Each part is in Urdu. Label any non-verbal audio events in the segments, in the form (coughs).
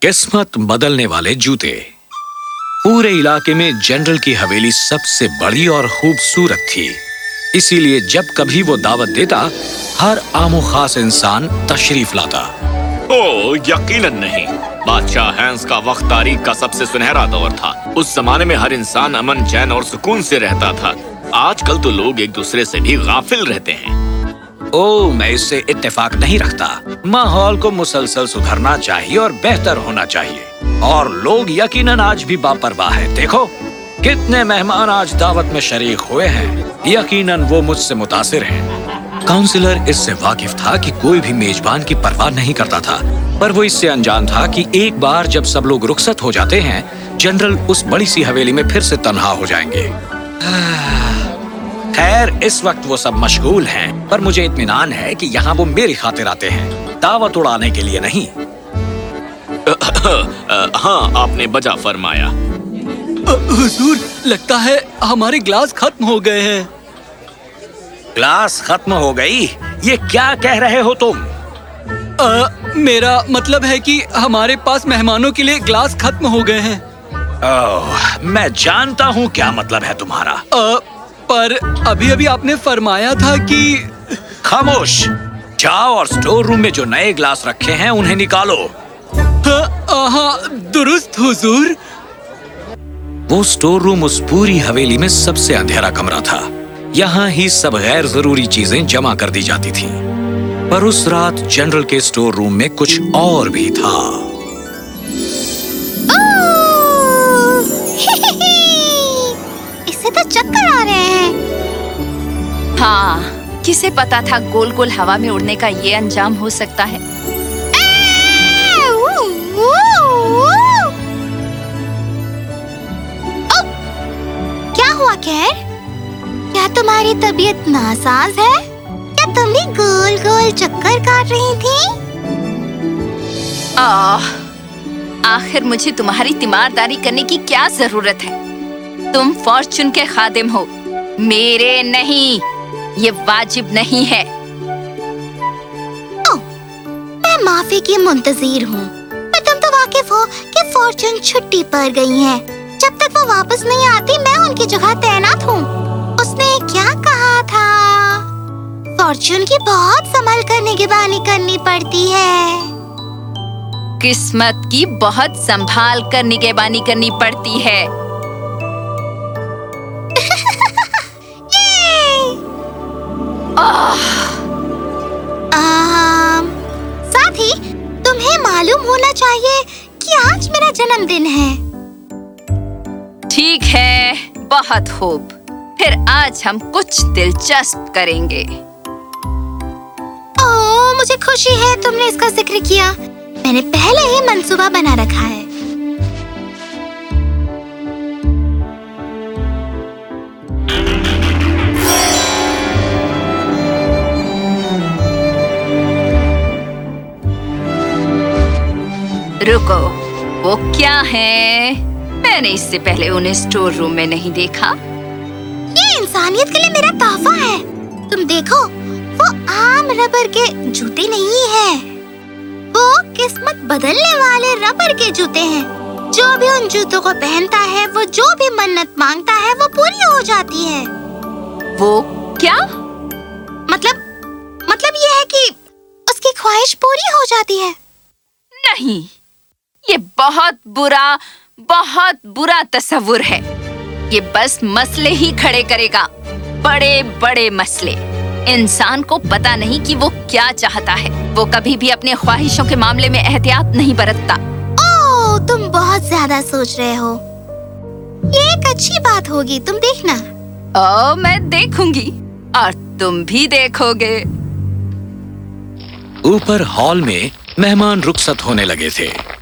قسمت بدلنے والے جوتے۔ پورے علاقے میں جنرل کی حویلی سب سے بڑی اور خوبصورت تھی۔ اسی لیے جب کبھی وہ دعوت دیتا، ہر عام و خاص انسان تشریف لاتا۔ او، یقیناً نہیں۔ بادشاہ ہینس کا وقت تاریخ کا سب سے سنہرا دور تھا۔ اس زمانے میں ہر انسان امن، چین اور سکون سے رہتا تھا۔ آج کل تو لوگ ایک دوسرے سے بھی غافل رہتے ہیں۔ او میں اس سے اتفاق نہیں رکھتا۔ ماحول کو مسلسل سدھرنا چاہیے اور بہتر ہونا چاہیے۔ اور لوگ یقیناً آج بھی باپرواہ ہیں۔ دیکھو، کتنے مہمان آج دعوت میں شریک ہوئے ہیں۔ یقیناً وہ مجھ سے متاثر ہیں۔ کاؤنسلر اس سے واقف تھا کہ کوئی بھی میزبان کی پرواہ نہیں کرتا تھا۔ پر وہ اس سے انجان تھا کہ ایک بار جب سب لوگ رخصت ہو جاتے ہیں، جنرل اس بڑی سی حویلی میں پھر سے تنہا ہو جائیں گے۔ خیر اس وقت وہ سب مشغول ہیں پر مجھے اطمینان ہے کہ یہاں وہ میری خاطر آتے ہیں۔ دعوت اڑانے کے لیے نہیں۔ (coughs) ہاں آپ نے بجا فرمایا۔ حضور لگتا ہے ہمارے گلاس ختم ہو گئے ہیں۔ گلاس ختم ہو گئی؟ یہ کیا کہہ رہے ہو تم؟ میرا مطلب ہے کہ ہمارے پاس مہمانوں کے لیے گلاس ختم ہو گئے ہیں۔ میں جانتا ہوں کیا مطلب ہے تمہارا۔ پر ابھی ابھی آپ نے فرمایا تھا کہ خاموش جاؤ اور سٹور روم میں جو نئے گلاس رکھے ہیں انہیں نکالو۔ ہاں درست حضور۔ وہ سٹور روم اس پوری حویلی میں سب سے اندھیرا کمرہ تھا۔ یہاں ہی سب غیر ضروری چیزیں جمع کر دی جاتی تھیں۔ پر اس رات جنرل کے سٹور روم میں کچھ اور بھی تھا۔ رہے ہیں۔ ہاں کسے پتا تھا گول گول ہوا میں اڑنے کا یہ انجام ہو سکتا ہے؟ کیا ہوا خیر؟ کیا تمہاری طبیعت ناساز ہے؟ کیا تم بھی گول گول چکر کاٹ رہی تھی آخر مجھے تمہاری تیمارداری کرنے کی کیا ضرورت ہے؟ تم فارچون کے خادم ہو۔ میرے نہیں یہ واجب نہیں ہے۔ میں معافی کی منتظر ہوں۔ میں تم تو واقف ہو کہ فورچون چھٹی پر گئی ہے جب تک وہ واپس نہیں آتی میں ان کی جگہ تعینات ہوں۔ اس نے کیا کہا تھا؟ فارچون کی بہت سنبھل کر نگبانی کرنی پڑتی ہے۔ قسمت کی بہت سنبھال کر نگہبانی کرنی پڑتی ہے۔ ساتھی تمہیں معلوم ہونا چاہیے کہ آج میرا جنم دن ہے۔ ٹھیک ہے بہت خوب۔ پھر آج ہم کچھ دلچسپ کریں گے۔ او مجھے خوشی ہے تم نے اس کا ذکر کیا۔ میں نے پہلے ہی منصوبہ بنا رکھا ہے۔ رکو۔ وہ کیا ہے میں نے اس سے پہلے انہیں سٹور روم میں نہیں دیکھا۔ یہ انسانیت کے لیے میرا تحفہ ہے۔ تم دیکھو وہ عام ربر کے جوتے نہیں ہیں۔ وہ قسمت بدلنے والے ربر کے جوتے ہیں۔ جو بھی ان جوتوں کو پہنتا ہے وہ جو بھی منت مانگتا ہے وہ پوری ہو جاتی ہے۔ وہ کیا؟ مطلب مطلب یہ ہے کہ اس کی خواہش پوری ہو جاتی ہے۔ نہیں۔ یہ بہت برا بہت برا تصور ہے۔ یہ بس مسئلے ہی کھڑے کرے گا۔ بڑے بڑے مسئلے۔ انسان کو پتا نہیں کہ وہ کیا چاہتا ہے۔ وہ کبھی بھی اپنے خواہشوں کے معاملے میں احتیاط نہیں برتتا۔ او تم بہت زیادہ سوچ رہے ہو۔ یہ ایک اچھی بات ہوگی تم دیکھنا۔ او میں دیکھوں گی۔ اور تم بھی دیکھو گے۔ اوپر ہال میں مہمان رخصت ہونے لگے تھے۔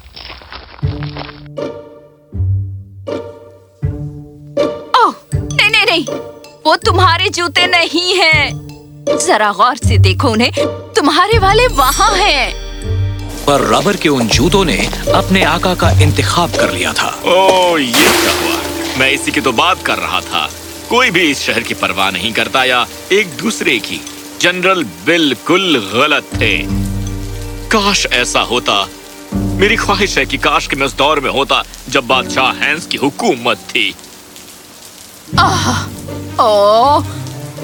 نہیں وہ تمہارے جوتے نہیں ہیں۔ ذرا غور سے دیکھو انہیں تمہارے والے وہاں ہیں۔ پر رابر کے ان جوتوں نے اپنے آقا کا انتخاب کر لیا تھا۔ یہ میں اسی کی تو بات کر رہا تھا۔ کوئی بھی اس شہر کی پرواہ نہیں کرتا یا ایک دوسرے کی۔ جنرل بالکل غلط تھے۔ کاش ایسا ہوتا۔ میری خواہش ہے کہ کاش کے میں اس دور میں ہوتا جب بادشاہ ہینس کی حکومت تھی۔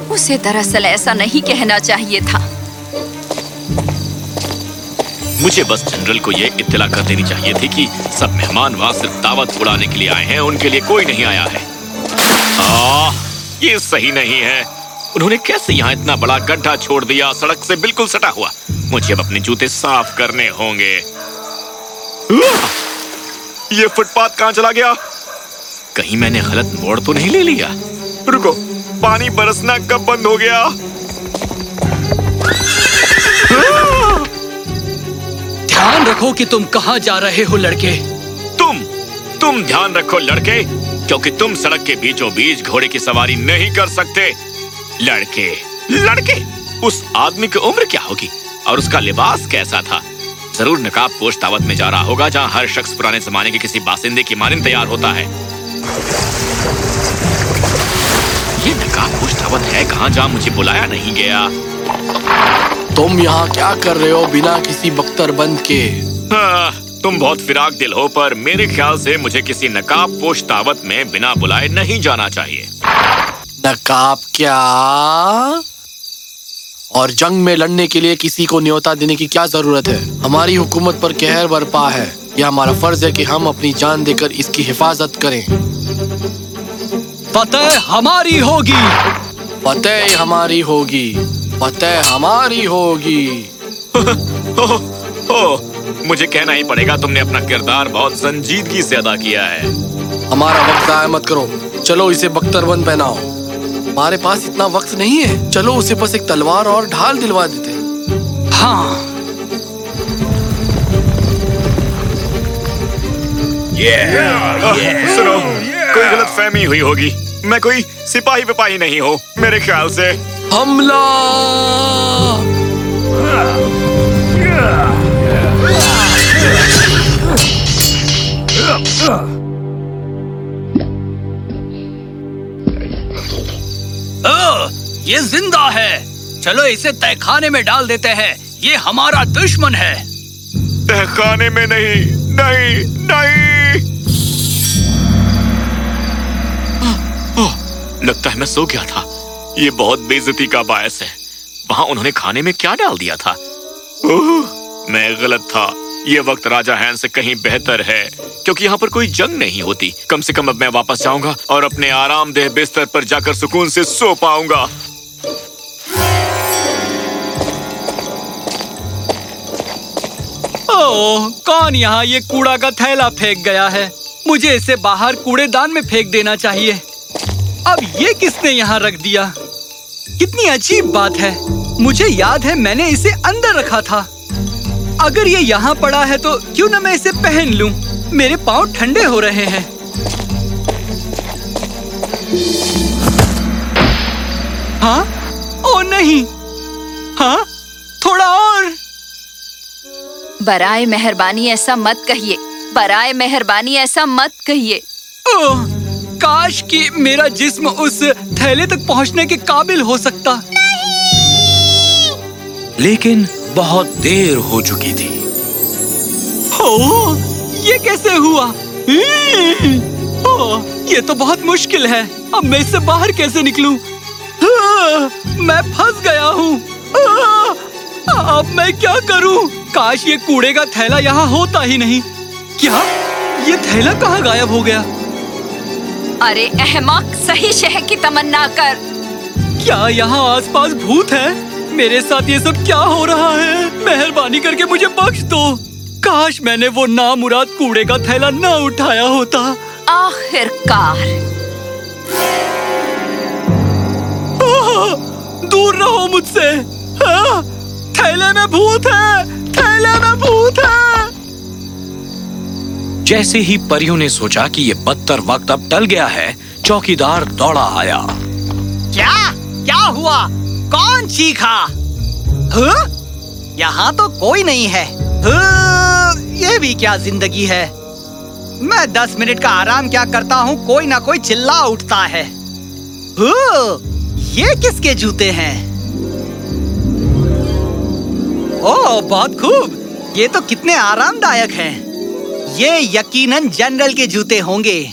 اسے دراصل ایسا نہیں کہنا چاہیے تھا مجھے بس جنرل کو یہ اطلاع کر دینی چاہیے تھی کہ سب مہمان وہاں صرف دعوت اڑانے کے لیے آئے ہیں ان کے لیے کوئی نہیں آیا ہے آہ, یہ صحیح نہیں ہے انہوں نے کیسے یہاں اتنا بڑا گڈھا چھوڑ دیا سڑک سے بالکل سٹا ہوا مجھے اب اپنے جوتے صاف کرنے ہوں گے یہ فٹ پاتھ کہاں چلا گیا کہیں میں نے غلط موڑ تو نہیں لے لیا؟ رکو پانی برسنا کب بند ہو گیا؟ دھیان رکھو کہ تم کہاں جا رہے ہو لڑکے۔ تم تم دھیان رکھو لڑکے کیونکہ تم سڑک کے بیچوں بیچ گھوڑے کی سواری نہیں کر سکتے۔ لڑکے لڑکے اس آدمی کی عمر کیا ہوگی؟ اور اس کا لباس کیسا تھا؟ ضرور نقاب پوش دعوت میں جا رہا ہوگا جہاں ہر شخص پرانے زمانے کے کسی باسندے کی مانند تیار ہوتا ہے۔ یہ نکاح خوش ہے کہاں جا مجھے بلایا نہیں گیا۔ تم یہاں کیا کر رہے ہو بنا کسی بختر بند کے؟ ہاں، تم بہت فراق دل ہو پر میرے خیال سے مجھے کسی نقاب پوش میں بنا بلائے نہیں جانا چاہیے۔ نقاب کیا؟ اور جنگ میں لڑنے کے لیے کسی کو نیوتا دینے کی کیا ضرورت ہے؟ ہماری حکومت پر کہر برپا ہے۔ یہ ہمارا فرض ہے کہ ہم اپنی جان دے کر اس کی حفاظت کریں۔ فتح ہماری ہوگی۔ فتح ہماری ہوگی۔ فتح ہماری ہوگی۔ (laughs) مجھے کہنا ہی پڑے گا تم نے اپنا کردار بہت سنجیدگی سے ادا کیا ہے۔ ہمارا وقت ضائع مت کرو۔ چلو اسے بختر بند پہناؤ۔ ہمارے پاس اتنا وقت نہیں ہے۔ چلو اسے بس ایک تلوار اور ڈھال دلوا دیتے ہاں۔ (laughs) سنو کوئی غلط فہمی ہوئی ہوگی؟ میں کوئی سپاہی وپاہی نہیں ہوں میرے خیال سے۔ حملہ۔ یہ زندہ ہے۔ چلو اسے تہ خانے میں ڈال دیتے ہیں۔ یہ ہمارا دشمن ہے۔ تہخانے میں نہیں نہیں نہیں۔ لگتا ہے میں سو گیا تھا۔ یہ بہت بےزتی کا باعث ہے۔ وہاں انہوں نے کھانے میں کیا ڈال دیا تھا؟ میں غلط تھا۔ یہ وقت راجا ہین سے کہیں بہتر ہے۔ کیونکہ یہاں پر کوئی جنگ نہیں ہوتی۔ کم سے کم اب میں واپس جاؤں گا اور اپنے آرام دہ بستر پر جا کر سکون سے سو پاؤں گا۔ اوہ، کون یہاں یہ کوڑا کا تھیلا پھینک گیا ہے؟ مجھے اسے باہر کوڑے دان میں پھینک دینا چاہیے۔ اب یہ کس نے یہاں رکھ دیا؟ کتنی عجیب بات ہے۔ مجھے یاد ہے میں نے اسے اندر رکھا تھا۔ اگر یہ یہاں پڑا ہے تو کیوں نہ میں اسے پہن لوں؟ میرے پاؤں ٹھنڈے ہو رہے ہیں۔ ہاں؟ او نہیں۔ ہاں؟ تھوڑا اور۔ برائے مہربانی ایسا مت کہیے۔ برائے مہربانی ایسا مت کہیے۔ اوہ! کاش کہ میرا جسم اس تھیلے تک پہنچنے کے قابل ہو سکتا۔ لیکن بہت دیر ہو چکی تھی۔ یہ کیسے ہوا؟ یہ تو بہت مشکل ہے۔ اب میں اس سے باہر کیسے نکلوں؟ میں پھنس گیا ہوں۔ اب میں کیا کروں؟ کاش یہ کوڑے کا تھیلا یہاں ہوتا ہی نہیں۔ کیا؟ یہ تھیلا کہاں غائب ہو گیا؟ ارے احمق صحیح شہر کی تمنا کر۔ کیا یہاں آس پاس بھوت ہے میرے ساتھ یہ سب کیا ہو رہا ہے؟ مہربانی کر کے مجھے بخش دو۔ کاش میں نے وہ نامراد کوڑے کا تھیلا نہ اٹھایا ہوتا۔ آخر کار۔ دور رہو مجھ سے۔ ہاں، تھیلے میں بھوت ہے تھیلے میں بھوت ہے جیسے ہی پریوں نے سوچا کہ یہ بدتر وقت اب ٹل گیا ہے چوکی دار دوڑا آیا۔ کیا؟ کیا ہوا؟ کون چیخا؟ ہاں؟ یہاں تو کوئی نہیں ہے۔ ہاں، یہ بھی کیا زندگی ہے۔ میں دس منٹ کا آرام کیا کرتا ہوں، کوئی نہ کوئی چلا اٹھتا ہے۔ ہاں، یہ کس کے جوتے ہیں؟ او بہت خوب۔ یہ تو کتنے آرام دائک ہیں۔ یہ یقیناً جنرل کے جوتے ہوں گے۔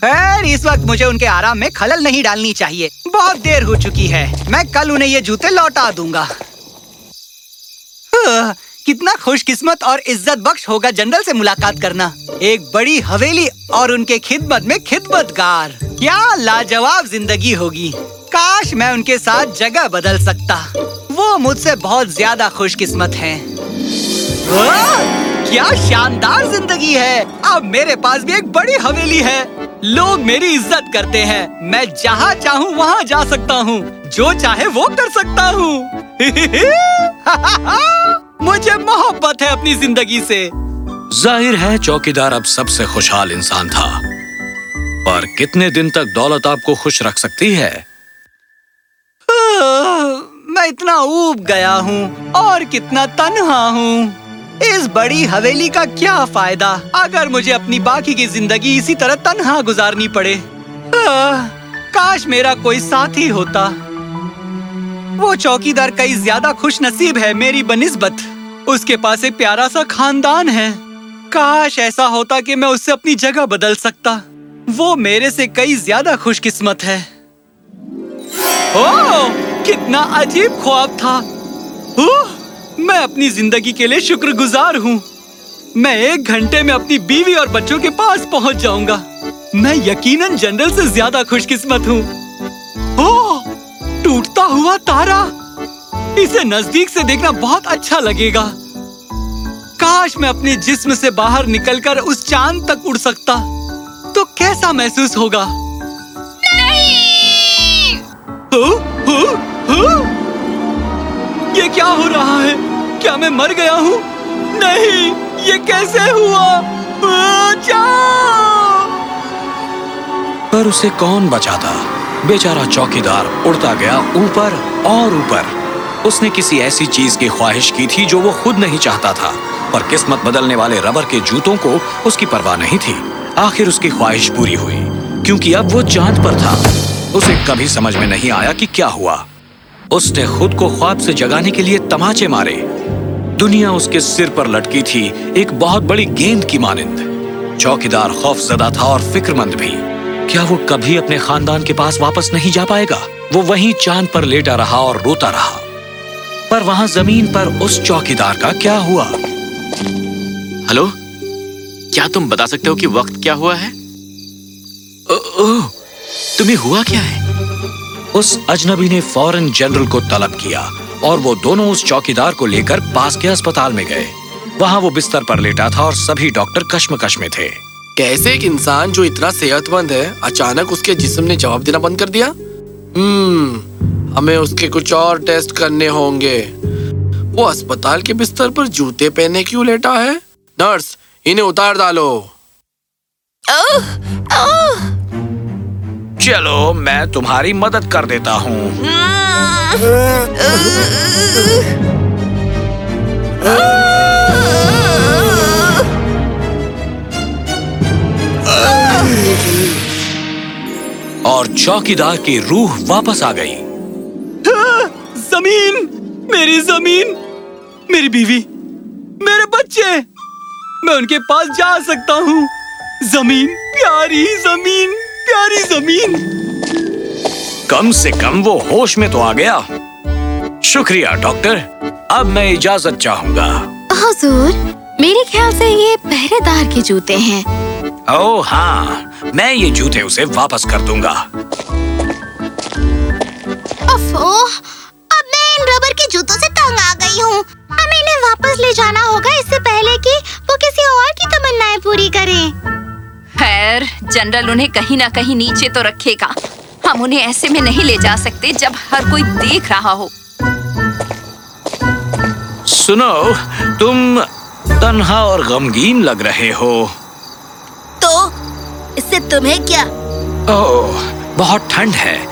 خیر، اس وقت مجھے ان کے آرام میں خلل نہیں ڈالنی چاہیے۔ بہت دیر ہو چکی ہے۔ میں کل انہیں یہ جوتے لوٹا دوں گا۔ ہاں، کتنا خوش قسمت اور عزت بخش ہوگا جنرل سے ملاقات کرنا۔ ایک بڑی حویلی اور ان کے خدمت میں خدمت گار کیا لاجواب زندگی ہوگی۔ کاش میں ان کے ساتھ جگہ بدل سکتا۔ وہ مجھ سے بہت زیادہ خوش قسمت ہیں ہاں! کیا شاندار زندگی ہے۔ اب میرے پاس بھی ایک بڑی حویلی ہے۔ لوگ میری عزت کرتے ہیں۔ میں جہاں چاہوں وہاں جا سکتا ہوں۔ جو چاہے وہ کر سکتا ہوں۔ (laughs) مجھے محبت ہے اپنی زندگی سے۔ ظاہر ہے چوکیدار اب سب سے خوشحال انسان تھا۔ پر کتنے دن تک دولت آپ کو خوش رکھ سکتی ہے؟ میں اتنا اوب گیا ہوں اور کتنا تنہا ہوں۔ اس بڑی حویلی کا کیا فائدہ؟ اگر مجھے اپنی باقی کی زندگی اسی طرح تنہا گزارنی پڑے۔ آہ، کاش میرا کوئی ساتھی ہوتا۔ وہ چوکیدار کئی زیادہ خوش نصیب ہے میری بنسبت۔ اس کے پاس ایک پیارا سا خاندان ہے۔ کاش ایسا ہوتا کہ میں اس سے اپنی جگہ بدل سکتا۔ وہ میرے سے کئی زیادہ خوش قسمت ہے۔ اوہ، کتنا عجیب خواب تھا۔ اوہ، میں اپنی زندگی کے لیے شکر گزار ہوں۔ میں ایک گھنٹے میں اپنی بیوی اور بچوں کے پاس پہنچ جاؤں گا۔ میں یقیناً جنرل سے زیادہ خوش قسمت ہوں ٹوٹتا ہوا تارا! اسے نزدیک سے دیکھنا بہت اچھا لگے گا۔ کاش میں اپنے جسم سے باہر نکل کر اس چاند تک اڑ سکتا۔ تو کیسا محسوس ہوگا؟ ہو؟ ہو؟ ہو؟ یہ کیا ہو رہا ہے؟ کیا میں مر گیا ہوں؟ نہیں، یہ کیسے ہوا؟ بچاؤ! پر اسے کون بچاتا؟ بیچارہ چوکیدار اڑتا گیا اوپر اور اوپر۔ اس نے کسی ایسی چیز کی خواہش کی تھی جو وہ خود نہیں چاہتا تھا، پر قسمت بدلنے والے ربر کے جوتوں کو اس کی پرواہ نہیں تھی۔ آخر اس کی خواہش پوری ہوئی، کیونکہ اب وہ چاند پر تھا۔ اسے کبھی سمجھ میں نہیں آیا کہ کی کیا ہوا۔ اس نے خود کو خواب سے جگانے کے لیے تماچے مارے۔ دنیا اس کے سر پر لٹکی تھی ایک بہت بڑی گیند کی مانند۔ چوکیدار خوف زدہ تھا اور فکر مند بھی۔ کیا وہ کبھی اپنے خاندان کے پاس واپس نہیں جا پائے گا؟ وہ وہیں چاند پر لیٹا رہا اور روتا رہا۔ پر وہاں زمین پر اس چوکیدار کا کیا ہوا؟ ہلو؟ کیا تم بتا سکتے ہو کہ وقت کیا ہوا ہے؟ تمہیں ہوا کیا ہے؟ اس اجنبی نے فوراً جنرل کو طلب کیا اور وہ دونوں اس چوکیدار کو لے کر پاس کے اسپتال میں گئے۔ وہاں وہ بستر پر لیٹا تھا اور سبھی ڈاکٹر کشمکش میں تھے۔ کیسے ایک انسان جو اتنا صحت مند ہے اچانک اس کے جسم نے جواب دینا بند کر دیا؟ ہم ہمیں اس کے کچھ اور ٹیسٹ کرنے ہوں گے۔ وہ اسپتال کے بستر پر جوتے پہنے کیوں لیٹا ہے؟ نرس انہیں اتار ڈالو۔ چلو، میں تمہاری مدد کر دیتا ہوں۔ اور چوکیدار کی روح واپس آ گئی۔ زمین، میری زمین، میری بیوی، میرے بچے۔ میں ان کے پاس جا سکتا ہوں۔ زمین، پیاری زمین۔ پیاری زمین۔ کم سے کم وہ ہوش میں تو آ گیا۔ شکریہ ڈاکٹر۔ اب میں اجازت چاہوں گا۔ حضور میرے خیال سے یہ پہرے دار کے جوتے ہیں۔ او ہاں میں یہ جوتے اسے واپس کر دوں گا۔ اب میں ان ربر کے جوتوں سے تنگ آ گئی ہوں۔ ہمیں انہیں واپس لے جانا ہوگا اس سے پہلے کہ وہ کسی اور کی تمنائیں پوری کریں۔ خیر جنرل انہیں کہیں نہ کہیں نیچے تو رکھے گا۔ ہم انہیں ایسے میں نہیں لے جا سکتے جب ہر کوئی دیکھ رہا ہو۔ سنو تم تنہا اور غمگین لگ رہے ہو۔ تو اس سے تمہیں کیا؟ اوہ بہت ٹھنڈ ہے۔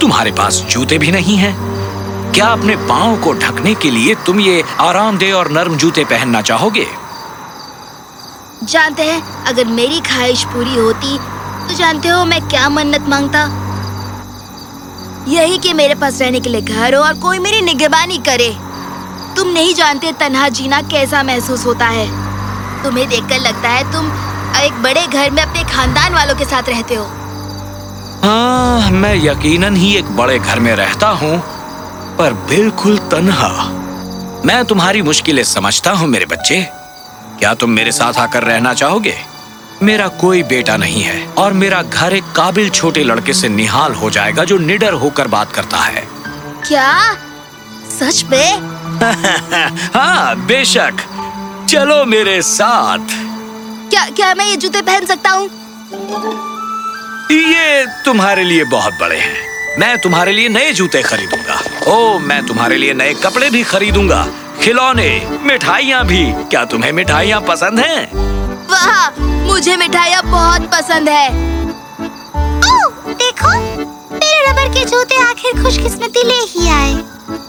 تمہارے پاس جوتے بھی نہیں ہیں۔ کیا اپنے پاؤں کو ڈھکنے کے لیے تم یہ آرام دہ اور نرم جوتے پہننا چاہو گے؟ جانتے ہیں، اگر میری خواہش پوری ہوتی تو جانتے ہو میں کیا منت مانگتا۔ یہی کہ میرے پاس رہنے کے لیے گھر ہو اور کوئی میری نگہبانی کرے۔ تم نہیں جانتے تنہا جینا کیسا محسوس ہوتا ہے۔ تمہیں دیکھ کر لگتا ہے تم ایک بڑے گھر میں اپنے خاندان والوں کے ساتھ رہتے ہو۔ ہاں میں یقیناً ہی ایک بڑے گھر میں رہتا ہوں، پر بالکل تنہا۔ میں تمہاری مشکلیں سمجھتا ہوں میرے بچے۔ کیا تم میرے ساتھ آ کر رہنا چاہو گے میرا کوئی بیٹا نہیں ہے اور میرا گھر ایک قابل چھوٹے لڑکے سے نہال ہو جائے گا جو نڈر ہو کر بات کرتا ہے۔ کیا؟ سچ میں؟ (laughs) ہاں بے شک۔ چلو میرے ساتھ۔ کیا کیا میں یہ جوتے پہن سکتا ہوں؟ یہ تمہارے لیے بہت بڑے ہیں۔ میں تمہارے لیے نئے جوتے خریدوں گا۔ او میں تمہارے لیے نئے کپڑے بھی خریدوں گا۔ کھلونے مٹھائیاں بھی۔ کیا تمہیں مٹھائیاں پسند ہیں؟ واہ مجھے مٹھائیاں بہت پسند ہے او دیکھو میرے ربر کے جوتے آخر خوش قسمتی لے ہی آئے۔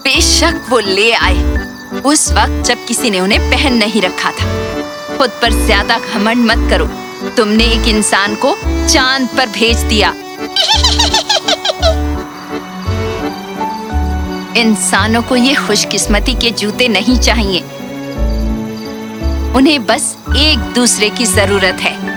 بے شک وہ لے آئے۔ اس وقت جب کسی نے انہیں پہن نہیں رکھا تھا۔ خود پر زیادہ گھمنڈ مت کرو۔ تم نے ایک انسان کو چاند پر بھیج دیا۔ (laughs) انسانوں کو یہ خوش قسمتی کے جوتے نہیں چاہیے۔ انہیں بس ایک دوسرے کی ضرورت ہے۔